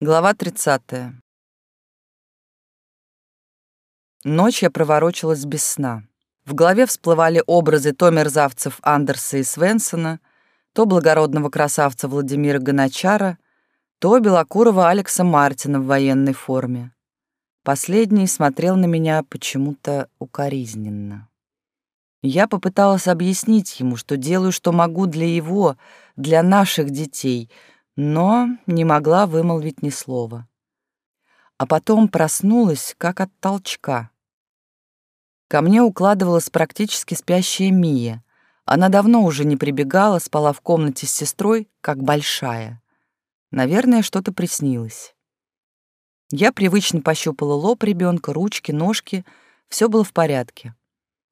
Глава 30. Ночь я проворочилась без сна. В голове всплывали образы то мерзавцев Андерса и Свенсона, то благородного красавца Владимира Гоночара, то белокурого Алекса Мартина в военной форме. Последний смотрел на меня почему-то укоризненно. Я попыталась объяснить ему, что делаю, что могу для его, для наших детей — но не могла вымолвить ни слова. А потом проснулась, как от толчка. Ко мне укладывалась практически спящая Мия. Она давно уже не прибегала, спала в комнате с сестрой, как большая. Наверное, что-то приснилось. Я привычно пощупала лоб ребенка, ручки, ножки. Все было в порядке.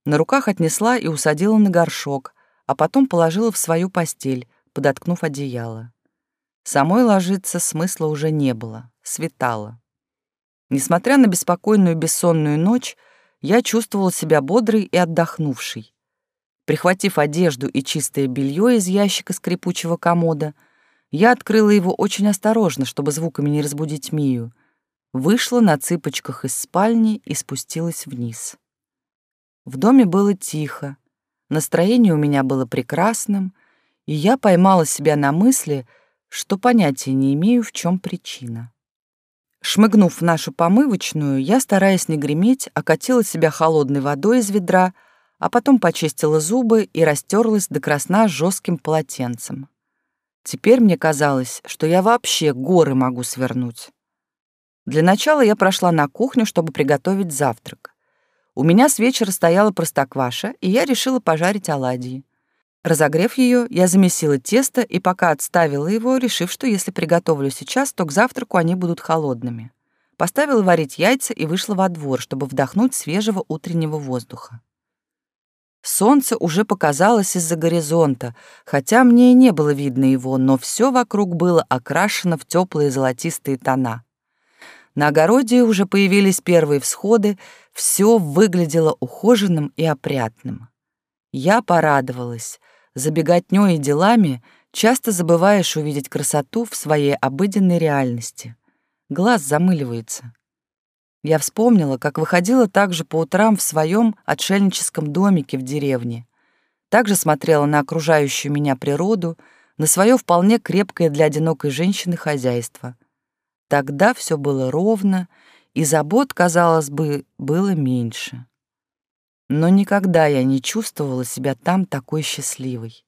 На руках отнесла и усадила на горшок, а потом положила в свою постель, подоткнув одеяло. Самой ложиться смысла уже не было, светало. Несмотря на беспокойную бессонную ночь, я чувствовала себя бодрой и отдохнувшей. Прихватив одежду и чистое белье из ящика скрипучего комода, я открыла его очень осторожно, чтобы звуками не разбудить Мию, вышла на цыпочках из спальни и спустилась вниз. В доме было тихо, настроение у меня было прекрасным, и я поймала себя на мысли — что понятия не имею, в чем причина. Шмыгнув в нашу помывочную, я, стараясь не греметь, окатила себя холодной водой из ведра, а потом почистила зубы и растерлась до красна жестким полотенцем. Теперь мне казалось, что я вообще горы могу свернуть. Для начала я прошла на кухню, чтобы приготовить завтрак. У меня с вечера стояла простокваша, и я решила пожарить оладьи. Разогрев ее, я замесила тесто и пока отставила его, решив, что если приготовлю сейчас, то к завтраку они будут холодными. Поставила варить яйца и вышла во двор, чтобы вдохнуть свежего утреннего воздуха. Солнце уже показалось из-за горизонта, хотя мне и не было видно его, но все вокруг было окрашено в теплые золотистые тона. На огороде уже появились первые всходы, все выглядело ухоженным и опрятным. Я порадовалась — за беготнёй и делами часто забываешь увидеть красоту в своей обыденной реальности. Глаз замыливается. Я вспомнила, как выходила также по утрам в своем отшельническом домике в деревне. Также смотрела на окружающую меня природу, на свое вполне крепкое для одинокой женщины хозяйство. Тогда все было ровно, и забот, казалось бы, было меньше. Но никогда я не чувствовала себя там такой счастливой.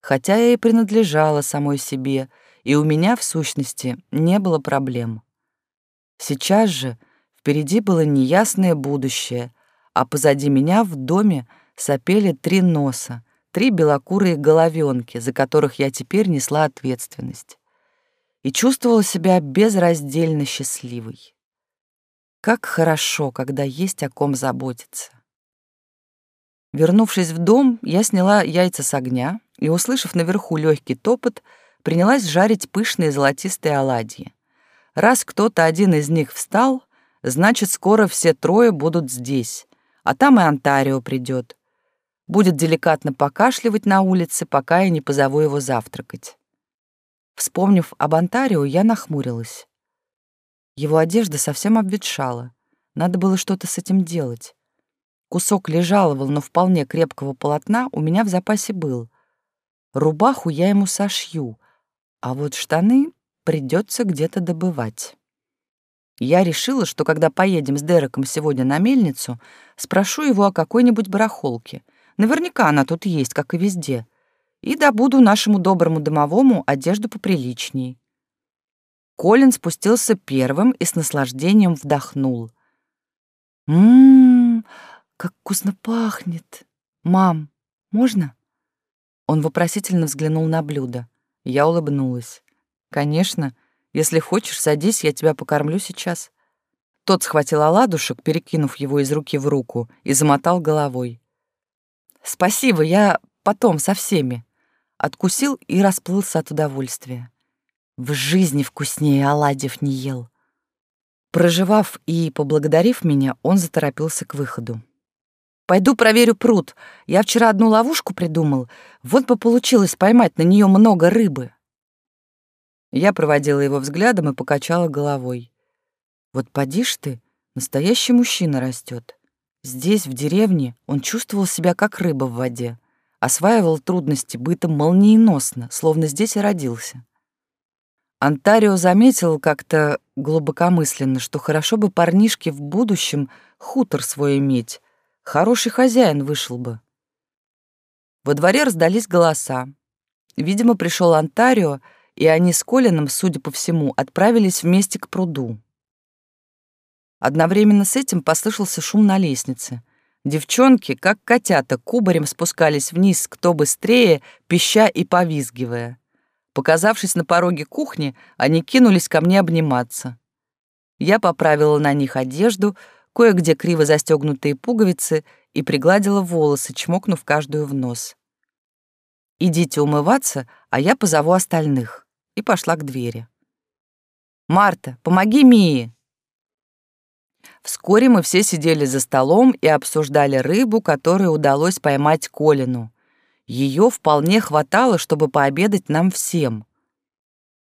Хотя я и принадлежала самой себе, и у меня, в сущности, не было проблем. Сейчас же впереди было неясное будущее, а позади меня в доме сопели три носа, три белокурые головенки, за которых я теперь несла ответственность. И чувствовала себя безраздельно счастливой. Как хорошо, когда есть о ком заботиться. Вернувшись в дом, я сняла яйца с огня и, услышав наверху легкий топот, принялась жарить пышные золотистые оладьи. Раз кто-то один из них встал, значит, скоро все трое будут здесь, а там и Антарио придет. Будет деликатно покашливать на улице, пока я не позову его завтракать. Вспомнив об Антарио, я нахмурилась. Его одежда совсем обветшала. Надо было что-то с этим делать. Кусок лежалого, но вполне крепкого полотна у меня в запасе был. Рубаху я ему сошью, а вот штаны придется где-то добывать. Я решила, что когда поедем с Дереком сегодня на мельницу, спрошу его о какой-нибудь барахолке. Наверняка она тут есть, как и везде. И добуду нашему доброму домовому одежду поприличней. Колин спустился первым и с наслаждением вдохнул. «М-м-м, как вкусно пахнет. Мам, можно? Он вопросительно взглянул на блюдо. Я улыбнулась. Конечно, если хочешь, садись, я тебя покормлю сейчас. Тот схватил оладушек, перекинув его из руки в руку, и замотал головой. «Спасибо, я потом со всеми». Откусил и расплылся от удовольствия. В жизни вкуснее оладьев не ел. Проживав и поблагодарив меня, он заторопился к выходу. Пойду проверю пруд. Я вчера одну ловушку придумал. Вот бы получилось поймать на нее много рыбы. Я проводила его взглядом и покачала головой. Вот поди ж ты, настоящий мужчина растет. Здесь, в деревне, он чувствовал себя как рыба в воде, осваивал трудности быта молниеносно, словно здесь и родился. Антарио заметил как-то глубокомысленно, что хорошо бы парнишке в будущем хутор свой иметь, хороший хозяин вышел бы. Во дворе раздались голоса. Видимо, пришел Антарио, и они с Колином, судя по всему, отправились вместе к пруду. Одновременно с этим послышался шум на лестнице. Девчонки, как котята, кубарем спускались вниз, кто быстрее, пища и повизгивая. Показавшись на пороге кухни, они кинулись ко мне обниматься. Я поправила на них одежду, кое-где криво застегнутые пуговицы и пригладила волосы, чмокнув каждую в нос. «Идите умываться, а я позову остальных», и пошла к двери. «Марта, помоги Мии!» Вскоре мы все сидели за столом и обсуждали рыбу, которую удалось поймать Колину. Ее вполне хватало, чтобы пообедать нам всем.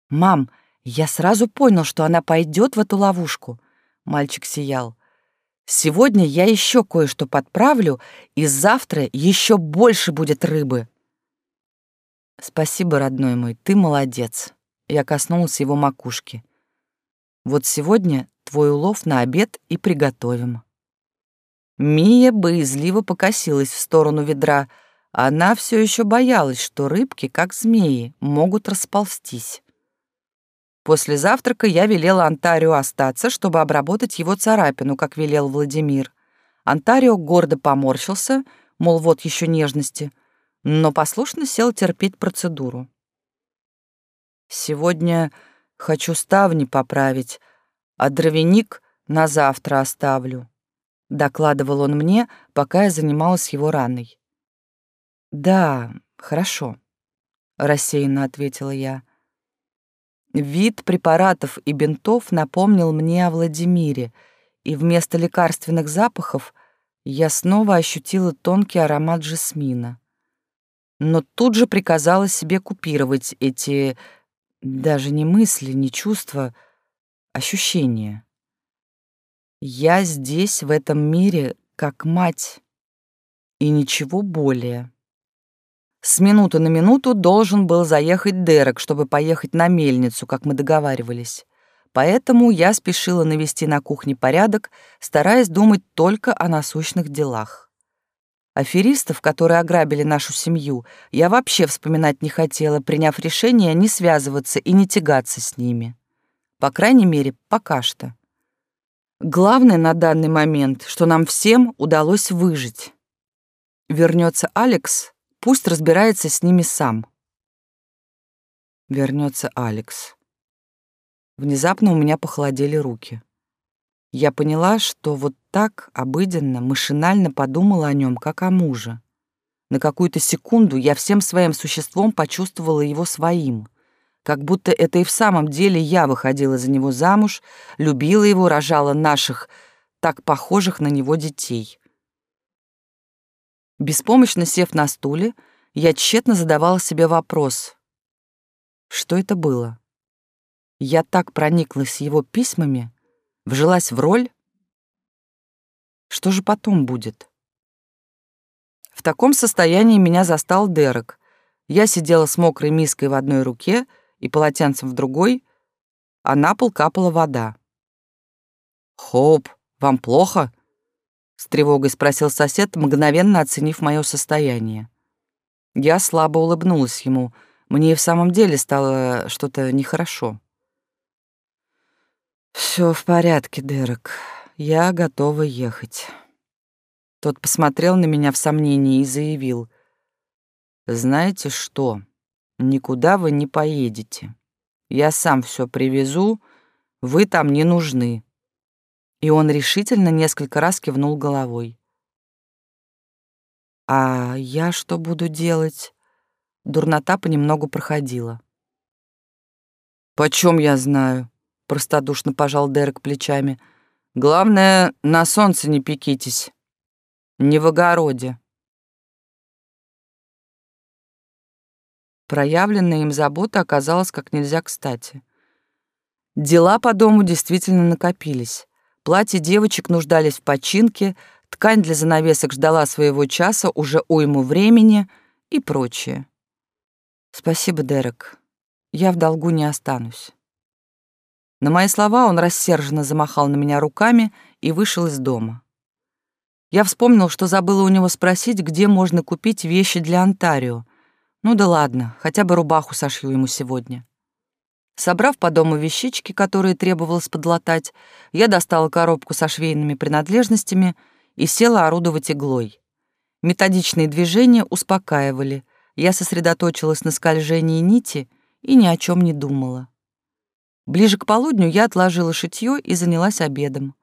«Мам, я сразу понял, что она пойдет в эту ловушку», — мальчик сиял. «Сегодня я еще кое-что подправлю, и завтра еще больше будет рыбы». «Спасибо, родной мой, ты молодец». Я коснулась его макушки. «Вот сегодня Твой улов на обед и приготовим». Мия боязливо покосилась в сторону ведра. Она все еще боялась, что рыбки, как змеи, могут расползтись. После завтрака я велела Антарио остаться, чтобы обработать его царапину, как велел Владимир. Антарио гордо поморщился, мол, вот еще нежности, но послушно сел терпеть процедуру. «Сегодня хочу ставни поправить», а дровяник на завтра оставлю», — докладывал он мне, пока я занималась его раной. «Да, хорошо», — рассеянно ответила я. Вид препаратов и бинтов напомнил мне о Владимире, и вместо лекарственных запахов я снова ощутила тонкий аромат жасмина. Но тут же приказала себе купировать эти даже не мысли, не чувства, ощущение. Я здесь, в этом мире, как мать, и ничего более. С минуты на минуту должен был заехать Дерек, чтобы поехать на мельницу, как мы договаривались. Поэтому я спешила навести на кухне порядок, стараясь думать только о насущных делах. Аферистов, которые ограбили нашу семью, я вообще вспоминать не хотела, приняв решение не связываться и не тягаться с ними. По крайней мере, пока что. Главное на данный момент, что нам всем удалось выжить. Вернется Алекс, пусть разбирается с ними сам. Вернется Алекс. Внезапно у меня похолодели руки. Я поняла, что вот так обыденно, машинально подумала о нем, как о муже. На какую-то секунду я всем своим существом почувствовала его своим — как будто это и в самом деле я выходила за него замуж, любила его, рожала наших, так похожих на него детей. Беспомощно сев на стуле, я тщетно задавала себе вопрос. Что это было? Я так прониклась его письмами, вжилась в роль. Что же потом будет? В таком состоянии меня застал Дерек. Я сидела с мокрой миской в одной руке — и полотенцем в другой, а на пол капала вода. «Хоуп, вам плохо?» — с тревогой спросил сосед, мгновенно оценив мое состояние. Я слабо улыбнулась ему. Мне и в самом деле стало что-то нехорошо. Все в порядке, Дерек. Я готова ехать». Тот посмотрел на меня в сомнении и заявил. «Знаете что? Никуда вы не поедете. Я сам все привезу, вы там не нужны. И он решительно несколько раз кивнул головой. А я что буду делать? Дурнота понемногу проходила. Почем я знаю? Простодушно пожал Дерек плечами. Главное, на солнце не пекитесь. Не в огороде. Проявленная им забота оказалась как нельзя кстати. Дела по дому действительно накопились. Платья девочек нуждались в починке, ткань для занавесок ждала своего часа уже уйму времени и прочее. Спасибо, Дерек. Я в долгу не останусь. На мои слова он рассерженно замахал на меня руками и вышел из дома. Я вспомнил, что забыла у него спросить, где можно купить вещи для Онтарио. Ну да ладно, хотя бы рубаху сошью ему сегодня. Собрав по дому вещички, которые требовалось подлатать, я достала коробку со швейными принадлежностями и села орудовать иглой. Методичные движения успокаивали. Я сосредоточилась на скольжении нити и ни о чем не думала. Ближе к полудню я отложила шитье и занялась обедом.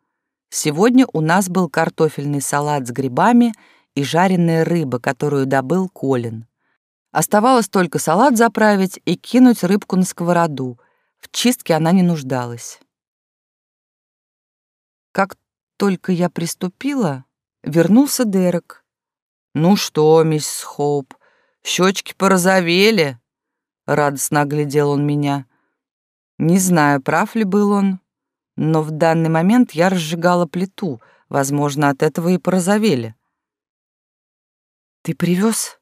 Сегодня у нас был картофельный салат с грибами и жареная рыба, которую добыл Колин. Оставалось только салат заправить и кинуть рыбку на сковороду. В чистке она не нуждалась. Как только я приступила, вернулся Дерек. «Ну что, мисс Хоуп, щечки порозовели?» Радостно оглядел он меня. Не знаю, прав ли был он, но в данный момент я разжигала плиту, возможно, от этого и порозовели. «Ты привез?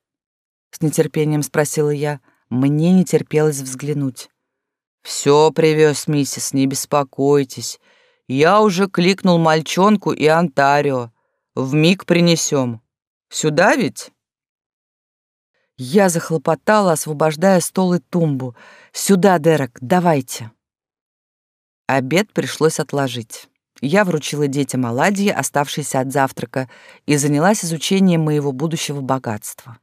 с нетерпением спросила я. Мне не терпелось взглянуть. Все привез, миссис, не беспокойтесь. Я уже кликнул мальчонку и Онтарио. В миг принесем. Сюда ведь?» Я захлопотала, освобождая стол и тумбу. «Сюда, Дерек, давайте!» Обед пришлось отложить. Я вручила детям оладьи, оставшиеся от завтрака, и занялась изучением моего будущего богатства.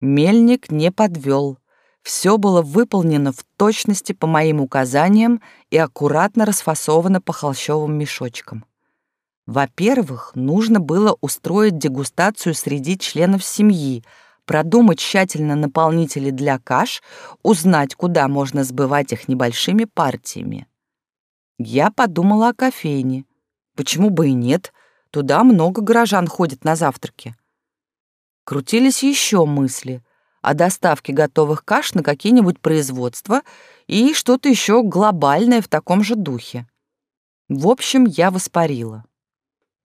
Мельник не подвел. Все было выполнено в точности по моим указаниям и аккуратно расфасовано по холщовым мешочкам. Во-первых, нужно было устроить дегустацию среди членов семьи, продумать тщательно наполнители для каш, узнать, куда можно сбывать их небольшими партиями. Я подумала о кофейне. Почему бы и нет? Туда много горожан ходят на завтраки. Крутились еще мысли о доставке готовых каш на какие-нибудь производства и что-то еще глобальное в таком же духе. В общем, я воспарила.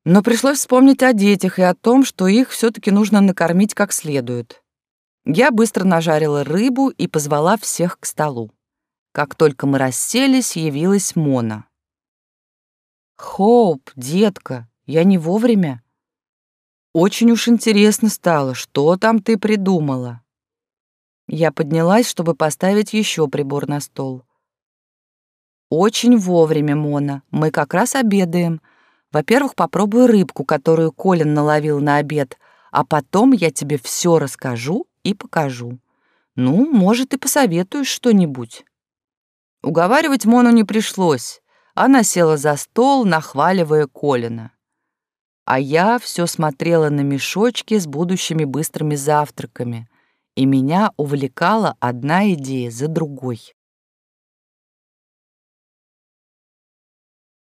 Но пришлось вспомнить о детях и о том, что их все-таки нужно накормить как следует. Я быстро нажарила рыбу и позвала всех к столу. Как только мы расселись, явилась Мона. «Хоуп, детка, я не вовремя?» «Очень уж интересно стало, что там ты придумала?» Я поднялась, чтобы поставить еще прибор на стол. «Очень вовремя, Мона. Мы как раз обедаем. Во-первых, попробую рыбку, которую Колин наловил на обед, а потом я тебе все расскажу и покажу. Ну, может, и посоветуешь что-нибудь». Уговаривать Мону не пришлось. Она села за стол, нахваливая Колина. А я все смотрела на мешочки с будущими быстрыми завтраками, и меня увлекала одна идея за другой.